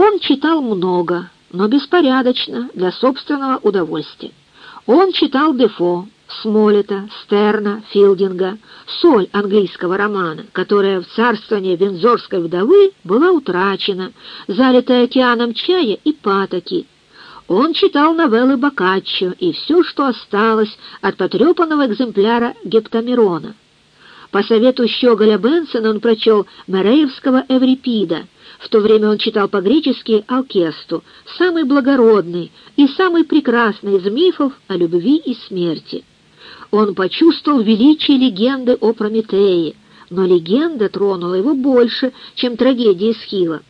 Он читал много, но беспорядочно, для собственного удовольствия. Он читал Дефо, Смолета, Стерна, Филдинга, соль английского романа, которая в царствовании вензорской вдовы была утрачена, залитая океаном чая и патоки. Он читал новеллы Боккаччо и все, что осталось от потрепанного экземпляра Гептамирона. По совету Щеголя Бенсона он прочел Мереевского Эврипида. В то время он читал по-гречески Алкесту, самый благородный и самый прекрасный из мифов о любви и смерти. Он почувствовал величие легенды о Прометее, но легенда тронула его больше, чем трагедия Эсхила.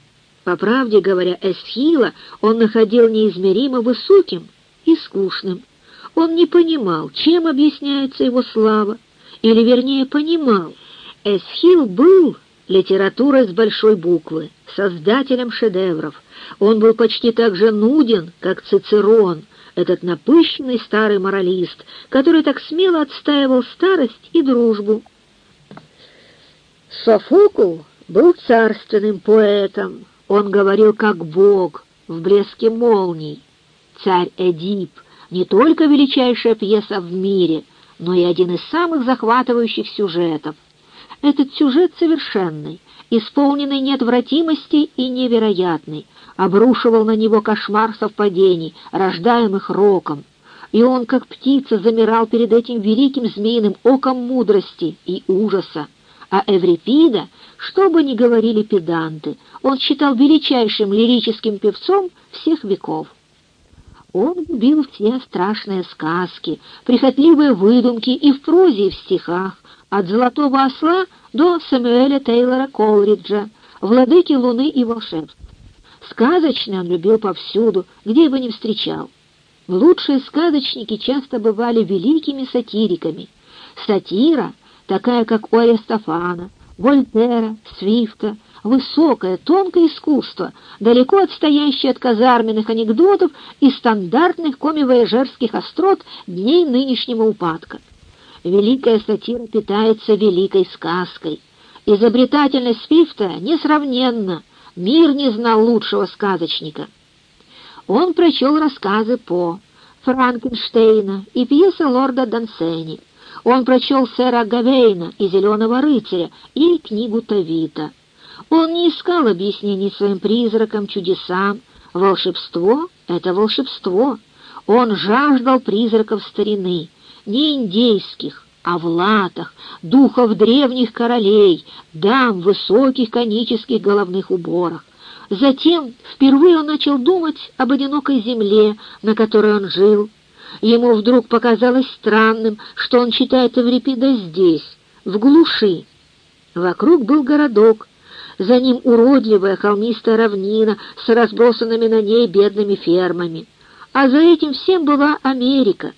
По правде говоря, Эсхила он находил неизмеримо высоким и скучным. Он не понимал, чем объясняется его слава, или, вернее, понимал. Эсхил был литературой с большой буквы, создателем шедевров. Он был почти так же нуден, как Цицерон, этот напыщенный старый моралист, который так смело отстаивал старость и дружбу. Софокл был царственным поэтом, он говорил как бог в блеске молний. Царь Эдип — не только величайшая пьеса в мире, но и один из самых захватывающих сюжетов. Этот сюжет совершенный, исполненный неотвратимости и невероятный, обрушивал на него кошмар совпадений, рождаемых роком, и он, как птица, замирал перед этим великим змеиным оком мудрости и ужаса. А Эврипида, что бы ни говорили педанты, он считал величайшим лирическим певцом всех веков. Он любил все страшные сказки, прихотливые выдумки и в прозе, и в стихах, от «Золотого осла» до Сэмюэля Тейлора Колриджа, «Владыки луны и волшебств». Сказочный он любил повсюду, где бы ни встречал. Лучшие сказочники часто бывали великими сатириками. Сатира, такая как у Аристофана, Вольтера, Свифта, высокое, тонкое искусство, далеко отстоящее от казарменных анекдотов и стандартных комивояжерских острот дней нынешнего упадка. Великая сатира питается великой сказкой. Изобретательность Свифта несравненна, Мир не знал лучшего сказочника. Он прочел рассказы По, Франкенштейна и пьесы лорда Дансени. Он прочел сэра Гавейна и «Зеленого рыцаря» и книгу Тавита. Он не искал объяснений своим призракам, чудесам. Волшебство — это волшебство. Он жаждал призраков старины, не индейских, а в латах, духов древних королей, дам в высоких конических головных уборах. Затем впервые он начал думать об одинокой земле, на которой он жил. Ему вдруг показалось странным, что он читает Эврипида здесь, в глуши. Вокруг был городок, за ним уродливая холмистая равнина с разбросанными на ней бедными фермами. А за этим всем была Америка,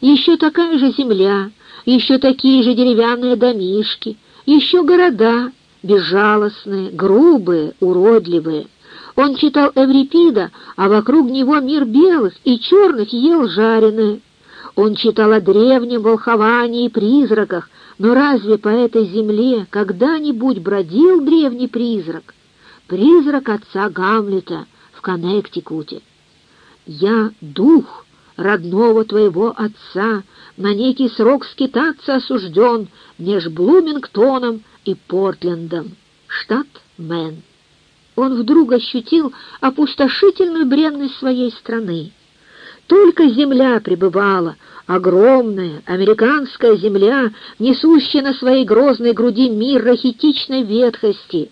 еще такая же земля, еще такие же деревянные домишки, еще города, безжалостные, грубые, уродливые. Он читал Эврипида, а вокруг него мир белых и черных ел жареное. Он читал о древнем волховании и призраках, но разве по этой земле когда-нибудь бродил древний призрак? Призрак отца Гамлета в Коннектикуте. «Я — дух родного твоего отца, на некий срок скитаться осужден меж Блумингтоном и Портлендом, штат Мэн. Он вдруг ощутил опустошительную бренность своей страны. Только земля пребывала, огромная американская земля, несущая на своей грозной груди мир рахитичной ветхости.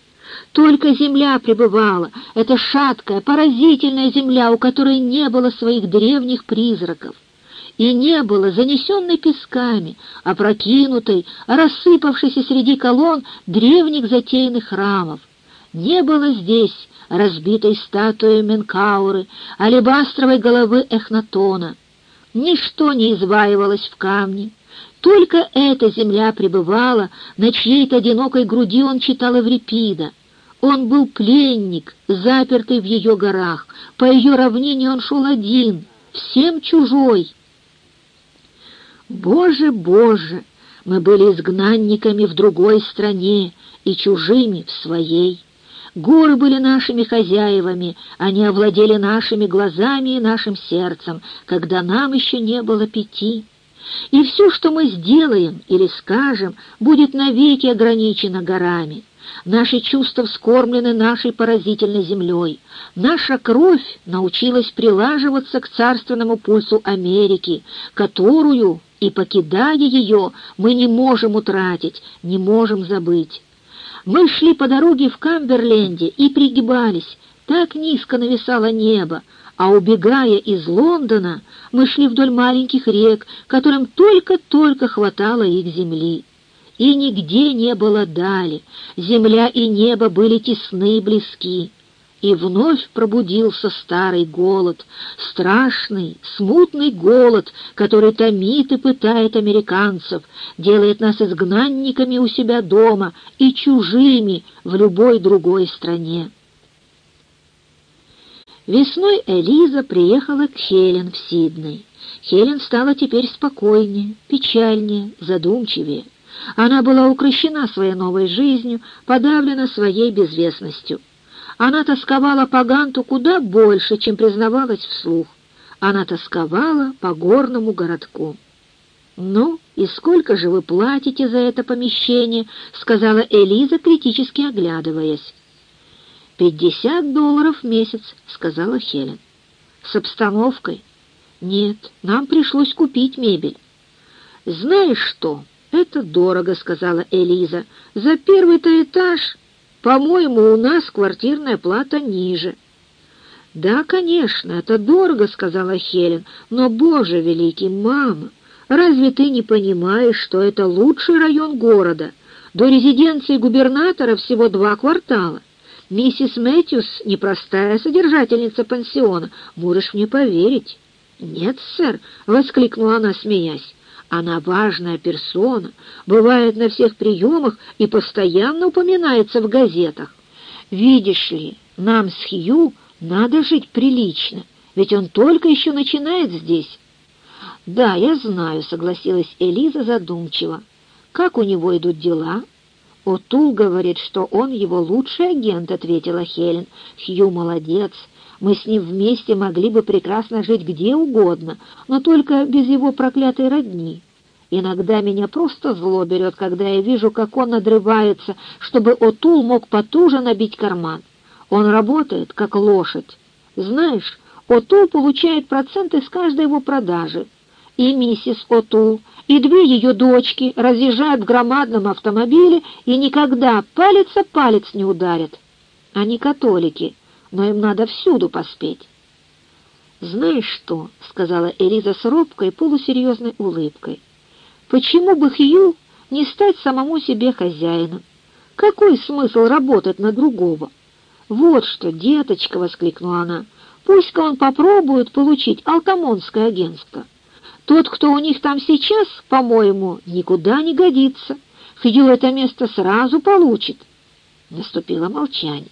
Только земля пребывала, эта шаткая, поразительная земля, у которой не было своих древних призраков и не было занесенной песками, опрокинутой, рассыпавшейся среди колонн древних затейных храмов. Не было здесь разбитой статуи Менкауры, алебастровой головы Эхнатона. Ничто не изваивалось в камне. Только эта земля пребывала, на чьей-то одинокой груди он читал Эврипида. Он был пленник, запертый в ее горах. По ее равнине он шел один, всем чужой. Боже, Боже, мы были изгнанниками в другой стране и чужими в своей. Горы были нашими хозяевами, они овладели нашими глазами и нашим сердцем, когда нам еще не было пяти. И все, что мы сделаем или скажем, будет навеки ограничено горами. Наши чувства вскормлены нашей поразительной землей. Наша кровь научилась прилаживаться к царственному пульсу Америки, которую, и покидая ее, мы не можем утратить, не можем забыть. Мы шли по дороге в Камберленде и пригибались, так низко нависало небо, а убегая из Лондона, мы шли вдоль маленьких рек, которым только-только хватало их земли. И нигде не было дали, земля и небо были тесны и близки. И вновь пробудился старый голод, страшный, смутный голод, который томит и пытает американцев, делает нас изгнанниками у себя дома и чужими в любой другой стране. Весной Элиза приехала к Хелен в Сидней. Хелен стала теперь спокойнее, печальнее, задумчивее. Она была укращена своей новой жизнью, подавлена своей безвестностью. Она тосковала по Ганту куда больше, чем признавалась вслух. Она тосковала по горному городку. «Ну, и сколько же вы платите за это помещение?» — сказала Элиза, критически оглядываясь. «Пятьдесят долларов в месяц», — сказала Хелен. «С обстановкой?» «Нет, нам пришлось купить мебель». «Знаешь что, это дорого», — сказала Элиза. «За первый-то этаж, по-моему, у нас квартирная плата ниже». «Да, конечно, это дорого», — сказала Хелен. «Но, Боже великий, мама, разве ты не понимаешь, что это лучший район города? До резиденции губернатора всего два квартала». Миссис Мэтьюс — непростая содержательница пансиона, можешь мне поверить». «Нет, сэр», — воскликнула она, смеясь, — «она важная персона, бывает на всех приемах и постоянно упоминается в газетах. Видишь ли, нам с Хью надо жить прилично, ведь он только еще начинает здесь». «Да, я знаю», — согласилась Элиза задумчиво. «Как у него идут дела?» «Отул говорит, что он его лучший агент», — ответила Хелен. «Хью молодец. Мы с ним вместе могли бы прекрасно жить где угодно, но только без его проклятой родни. Иногда меня просто зло берет, когда я вижу, как он надрывается, чтобы Отул мог потуже набить карман. Он работает, как лошадь. Знаешь, Отул получает проценты с каждой его продажи. И миссис Отул и две ее дочки разъезжают в громадном автомобиле и никогда палец о палец не ударят. Они католики, но им надо всюду поспеть. «Знаешь что?» — сказала Элиза с робкой, полусерьезной улыбкой. «Почему бы Хью не стать самому себе хозяином? Какой смысл работать на другого?» «Вот что, деточка!» — воскликнула она. «Пусть-ка он попробует получить алтамонское агентство». Тот, кто у них там сейчас, по-моему, никуда не годится. Хью это место сразу получит. Наступило молчание.